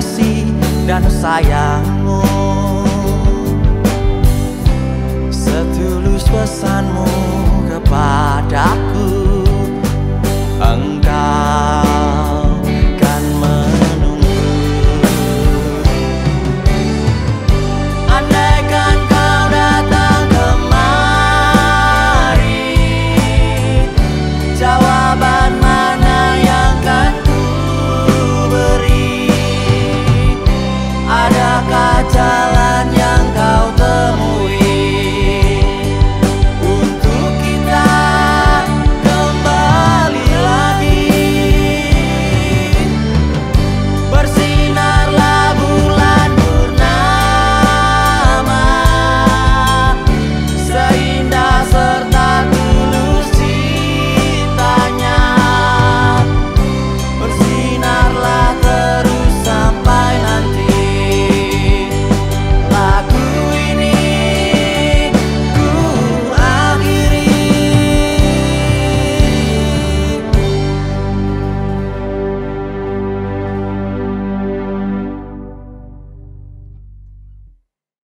kasih dan sayangmu. Setulus pesanmu kepada